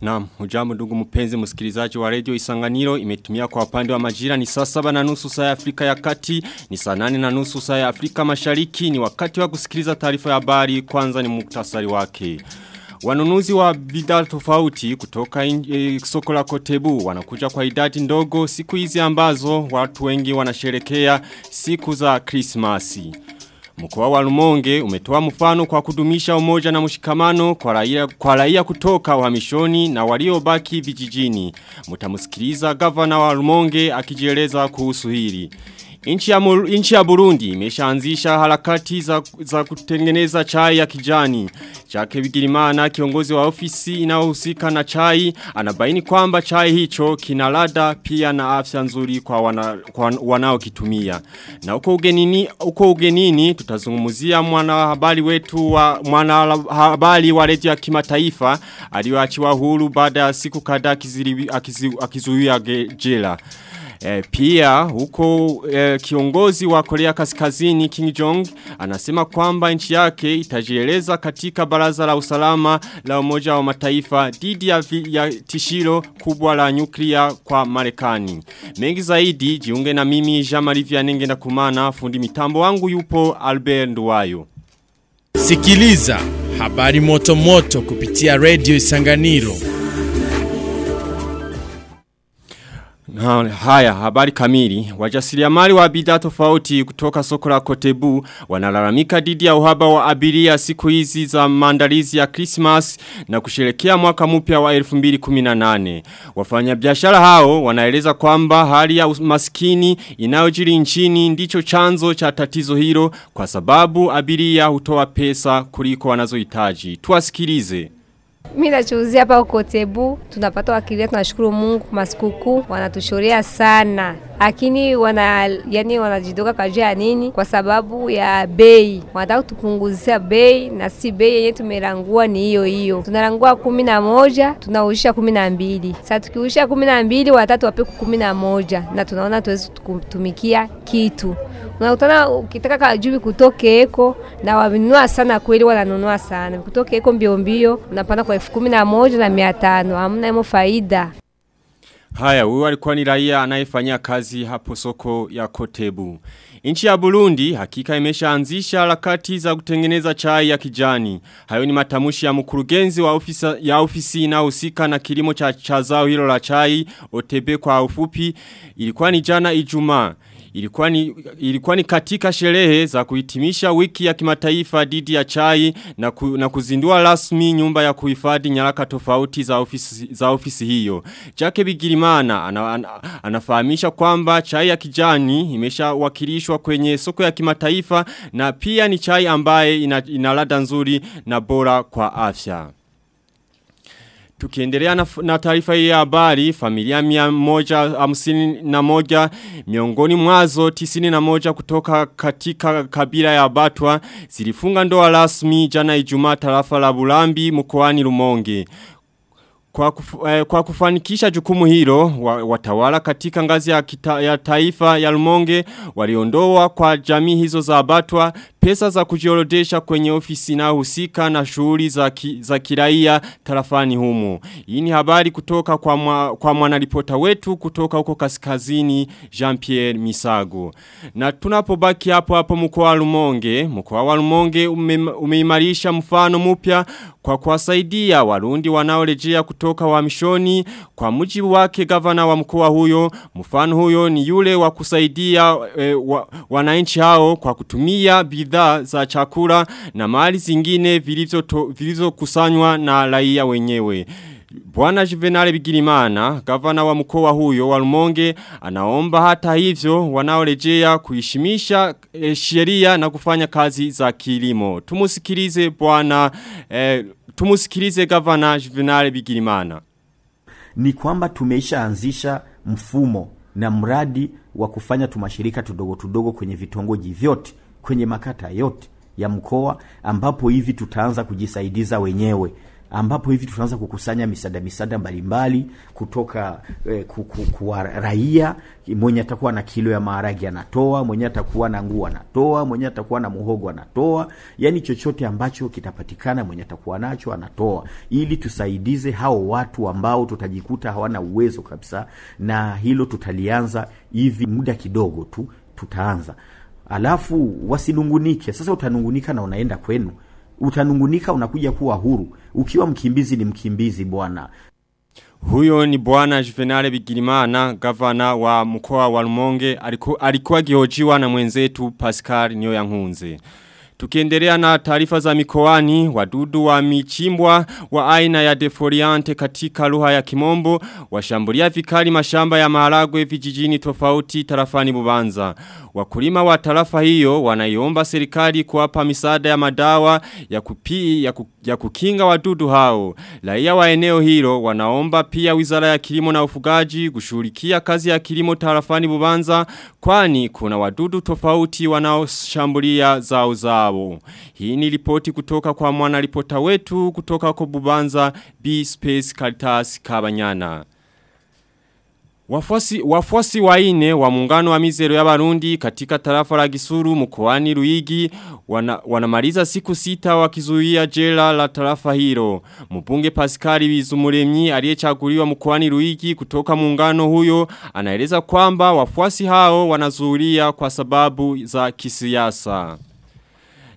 Naam, hujambo ndugu mpenzi msikilizaji wa radio Isanganiro imetumia kwa upande wa majira ni saa saba na nusu saa ya Afrika ya Kati, ni saa nane na nusu saa ya Afrika Mashariki, ni wakati wa kusikiliza taarifa ya habari, kwanza ni muktasari wake. Wanunuzi wa bidhaa tofauti kutoka e, soko la Kotebu wanakuja kwa idadi ndogo siku hizi ambazo watu wengi wanasherekea siku za Krismasi. Mkoa wa umetoa mfano kwa kudumisha umoja na mshikamano kwa raia, kwa raia kutoka uhamishoni na walio baki vijijini. Mtamusikiliza gavana wa Rumonge akijieleza kuhusu hili. Inchi ya, mur, inchi ya Burundi imeshaanzisha harakati za, za kutengeneza chai ya kijani. Chake Bigirimana kiongozi wa ofisi inayohusika na chai anabaini kwamba chai hicho kina ladha pia na afya nzuri kwa, wana, kwa wanaokitumia. Na uko ugenini uko ugenini tutazungumzia mwanahabari wetu wa mwanahabari wa redio ya kimataifa aliyoachiwa huru baada ya siku kadhaa akizuia jela. E, pia huko e, kiongozi wa Korea Kaskazini King Jong anasema kwamba nchi yake itajieleza katika baraza la usalama la umoja wa mataifa dhidi ya, ya tishiro kubwa la nyuklia kwa Marekani. Mengi zaidi jiunge na mimi Jean-Marie Vianenge na kumana fundi mitambo wangu yupo Albert Nduwayo. Sikiliza habari moto moto kupitia Radio Isanganiro. Haya, habari kamili. Wajasiriamali wa bidhaa tofauti kutoka soko la Kotebu wanalalamika didi ya uhaba wa abiria siku hizi za maandalizi ya Christmas na kusherekea mwaka mpya wa 2018. Wafanyabiashara hao wanaeleza kwamba hali ya maskini inayojiri nchini ndicho chanzo cha tatizo hilo kwa sababu abiria hutoa pesa kuliko wanazohitaji. Tuwasikilize. Mimi nachuuzia hapa Kotebu, tunapata wakilia, tunashukuru Mungu. Masikukuu wanatushorea sana, lakini wana yani wanajidoka kajua ya nini? Kwa sababu ya bei, wanataka kutupunguzia bei, na si bei yenye tumerangua ni hiyo hiyo. Tunarangua kumi na moja tunauisha kumi na mbili Sasa tukiuisha kumi na mbili watatu wapeku kumi na moja na tunaona tuwezi kutumikia kitu unakutana ukitaka kajubi kutoke eko na wanunua sana kweli, wananunua sana kutoke eko mbio mbio, unapanda kwa elfu kumi na moja na mia tano hamna imo faida. Haya, huyu alikuwa ni raia anayefanyia kazi hapo soko ya Kotebu. Nchi ya Burundi hakika imeshaanzisha harakati za kutengeneza chai ya kijani. Hayo ni matamushi ya mkurugenzi wa ofisa, ya ofisi inayohusika na kilimo cha, cha zao hilo la chai OTB kwa ufupi. Ilikuwa ni jana Ijumaa. Ilikuwa ni, ilikuwa ni katika sherehe za kuhitimisha wiki ya kimataifa didi ya chai na, ku, na kuzindua rasmi nyumba ya kuhifadhi nyaraka tofauti za ofisi, za ofisi hiyo. Jake Bigirimana ana, ana, anafahamisha kwamba chai ya kijani imeshawakilishwa kwenye soko ya kimataifa na pia ni chai ambaye inalada ina nzuri na bora kwa afya. Tukiendelea na, na taarifa hii ya habari, familia mia moja hamsini na moja, miongoni mwazo tisini na moja kutoka katika kabila ya Batwa, zilifunga ndoa rasmi jana ijumaa tarafa la Bulambi mkoani Rumonge. Kwa, kufu, eh, kwa kufanikisha jukumu hilo, wa, watawala katika ngazi ya, kita, ya taifa ya Lumonge waliondoa kwa jamii hizo za Batwa pesa za kujiorodesha kwenye ofisi na husika na shughuli za, ki, za kiraia tarafani humu Hii ni habari kutoka kwa, mwa, kwa mwanaripota wetu kutoka huko kaskazini Jean-Pierre Misago. Na tunapobaki hapo hapo mkoa wa Lumonge, mkoa wa Lumonge ume, umeimarisha mfano mpya kwa kuwasaidia warundi wanaorejea kutoka uhamishoni kwa mujibu wake gavana wa mkoa huyo mfano huyo ni yule wa kusaidia e, wa, wananchi hao kwa kutumia bidhaa za chakula na mali zingine vilizo kusanywa na raia wenyewe Bwana Juvenale Bigirimana, gavana wa mkoa huyo wa Rumonge, anaomba hata hivyo wanaorejea kuishimisha e, sheria na kufanya kazi za kilimo. Tumusikilize bwana e, tumusikilize gavana Juvenale Bigirimana. Ni kwamba tumeishaanzisha mfumo na mradi wa kufanya tumashirika tudogo tudogo kwenye vitongoji vyote, kwenye makata yote ya mkoa ambapo hivi tutaanza kujisaidiza wenyewe ambapo hivi tutaanza kukusanya misada misada mbalimbali kutoka eh, ku- ku- raia. Mwenye atakuwa na kilo ya maharagi anatoa mwenye atakuwa na nguo anatoa mwenye atakuwa na muhogo anatoa. Yani chochote ambacho kitapatikana mwenye atakuwa nacho anatoa. Ili tusaidize hao watu ambao tutajikuta hawana uwezo kabisa na hilo tutalianza hivi muda kidogo tu tutaanza alafu wasinungunike sasa utanungunika na unaenda kwenu. Utanungunika unakuja kuwa huru. Ukiwa mkimbizi ni mkimbizi bwana. Huyo ni bwana Juvenale Bigirimana, gavana wa mkoa wa Rumonge, aliku, alikuwa gihojiwa na mwenzetu Pascal Nyoyankunze. Tukiendelea na taarifa za mikoani, wadudu wa michimbwa wa aina ya defoliante katika lugha ya kimombo, washambulia vikali mashamba ya maharagwe vijijini tofauti tarafani bubanza. Wakulima wa tarafa hiyo wanaiomba serikali kuwapa misaada ya madawa ya, kupi, ya, ku, ya kukinga wadudu hao. Raia wa eneo hilo wanaomba pia wizara ya kilimo na ufugaji kushughulikia kazi ya kilimo tarafani bubanza kwani kuna wadudu tofauti wanaoshambulia zao zao. Hii ni ripoti kutoka kwa mwana ripota wetu kutoka kwa bubanza B Space Caritas Kabanyana. Wafuasi, wafuasi waine wa muungano wa mizero ya Barundi katika tarafa la Gisuru mkoani Ruigi wana, wanamaliza siku sita wakizuia jela la tarafa hilo. Mbunge Pascal Bizumuremyi aliyechaguliwa mkoani Ruigi kutoka muungano huyo anaeleza kwamba wafuasi hao wanazuria kwa sababu za kisiasa.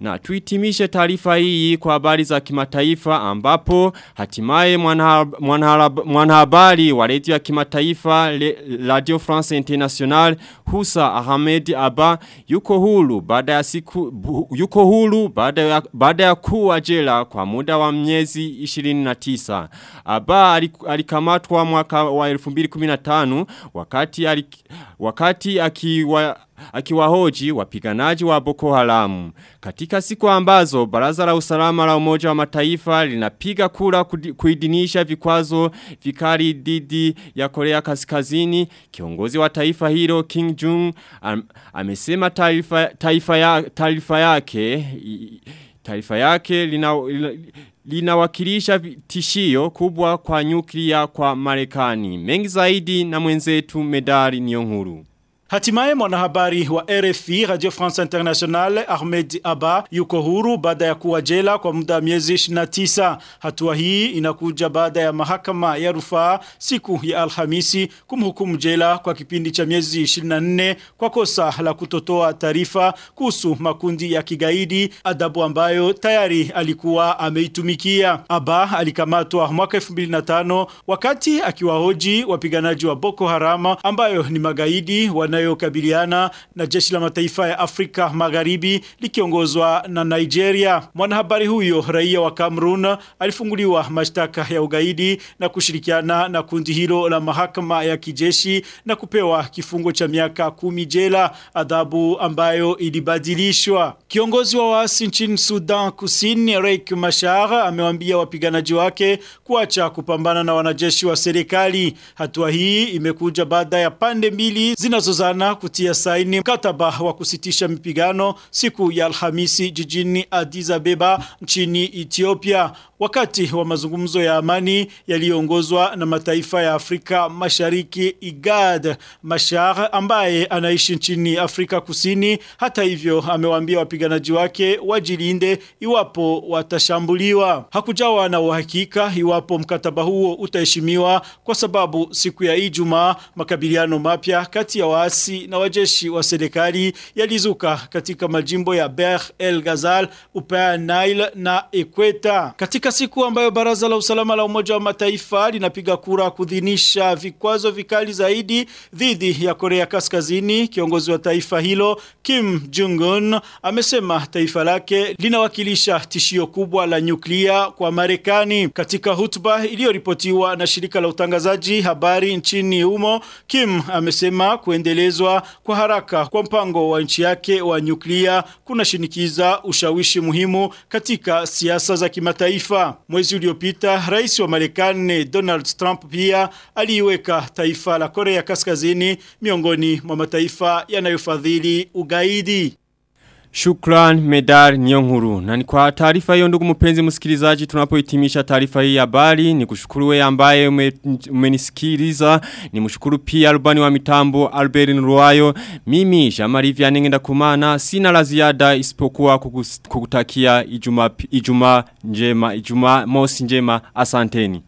Na tuitimishe taarifa hii kwa habari za kimataifa ambapo hatimaye mwanahab- mwanahab- mwanahabari wa redio ya kimataifa Radio France International Husa Ahmed Aba yuko huru baada ya siku yuko huru baada ya baada ya kuwa jela kwa muda wa miezi 29. Aba alikamatwa mwaka wa 2015 wakati alik, wakati akiwa akiwahoji wapiganaji wa Boko Haram. Katika siku ambazo baraza la usalama la umoja wa mataifa linapiga kura kuidinisha vikwazo vikali dhidi ya Korea Kaskazini, kiongozi wa taifa hilo King Jong am, amesema taifa, taifa, ya, taifa yake taifa yake lina, lina linawakilisha tishio kubwa kwa nyuklia kwa Marekani. Mengi zaidi na mwenzetu Medali Niyonkuru. Hatimaye mwanahabari wa RFI Radio France International Ahmed Abba yuko huru baada ya kuwa jela kwa muda wa miezi 29. Hatua hii inakuja baada ya mahakama ya rufaa siku ya Alhamisi kumhukumu jela kwa kipindi cha miezi 24 kwa kosa la kutotoa taarifa kuhusu makundi ya kigaidi, adabu ambayo tayari alikuwa ameitumikia. Abba alikamatwa mwaka 2005 wakati akiwahoji wapiganaji wa Boko Haram ambayo ni magaidi wana yanayokabiliana na jeshi la mataifa ya Afrika Magharibi likiongozwa na Nigeria. Mwanahabari huyo raia wa Cameroon alifunguliwa mashtaka ya ugaidi na kushirikiana na kundi hilo la mahakama ya kijeshi na kupewa kifungo cha miaka kumi jela, adhabu ambayo ilibadilishwa. Kiongozi wa waasi nchini Sudan Kusini Riek Machar amewaambia wapiganaji wake kuacha kupambana na wanajeshi wa serikali. Hatua hii imekuja baada ya pande mbili zinazozana kutia saini mkataba wa kusitisha mipigano siku ya Alhamisi jijini Addis Abeba nchini Ethiopia wakati wa mazungumzo ya amani yaliyoongozwa na mataifa ya Afrika Mashariki IGAD. Mashar ambaye anaishi nchini Afrika Kusini, hata hivyo, amewaambia wapiganaji wake wajilinde iwapo watashambuliwa. Hakujawa na uhakika iwapo mkataba huo utaheshimiwa, kwa sababu siku ya Ijumaa makabiliano mapya kati ya waasi na wajeshi wa serikali yalizuka katika majimbo ya Ber El Gazal, Upper Nile na Equeta. Katika siku ambayo baraza la usalama la Umoja wa Mataifa linapiga kura kudhinisha vikwazo vikali zaidi dhidi ya Korea Kaskazini, kiongozi wa taifa hilo Kim Jong Un amesema taifa lake linawakilisha tishio kubwa la nyuklia kwa Marekani. Katika hutuba iliyoripotiwa na shirika la utangazaji habari nchini humo, Kim amesema kuendelezwa kwa haraka kwa mpango wa nchi yake wa nyuklia kunashinikiza ushawishi muhimu katika siasa za kimataifa. Mwezi uliopita, rais wa Marekani Donald Trump pia aliiweka taifa la Korea Kaskazini miongoni mwa mataifa yanayofadhili ugaidi. Shukran Medar Nyonguru. Na ni kwa taarifa hiyo ndugu mpenzi msikilizaji tunapohitimisha taarifa hii ya habari ni kushukuru ambaye ume- umenisikiliza ni mshukuru pia rubani wa mitambo Albert Nruayo. Mimi Jamari nengenda kumana. sina laziada kukus- kukutakia Ijumaa Ijumaa njema Ijumaa mosi njema asanteni.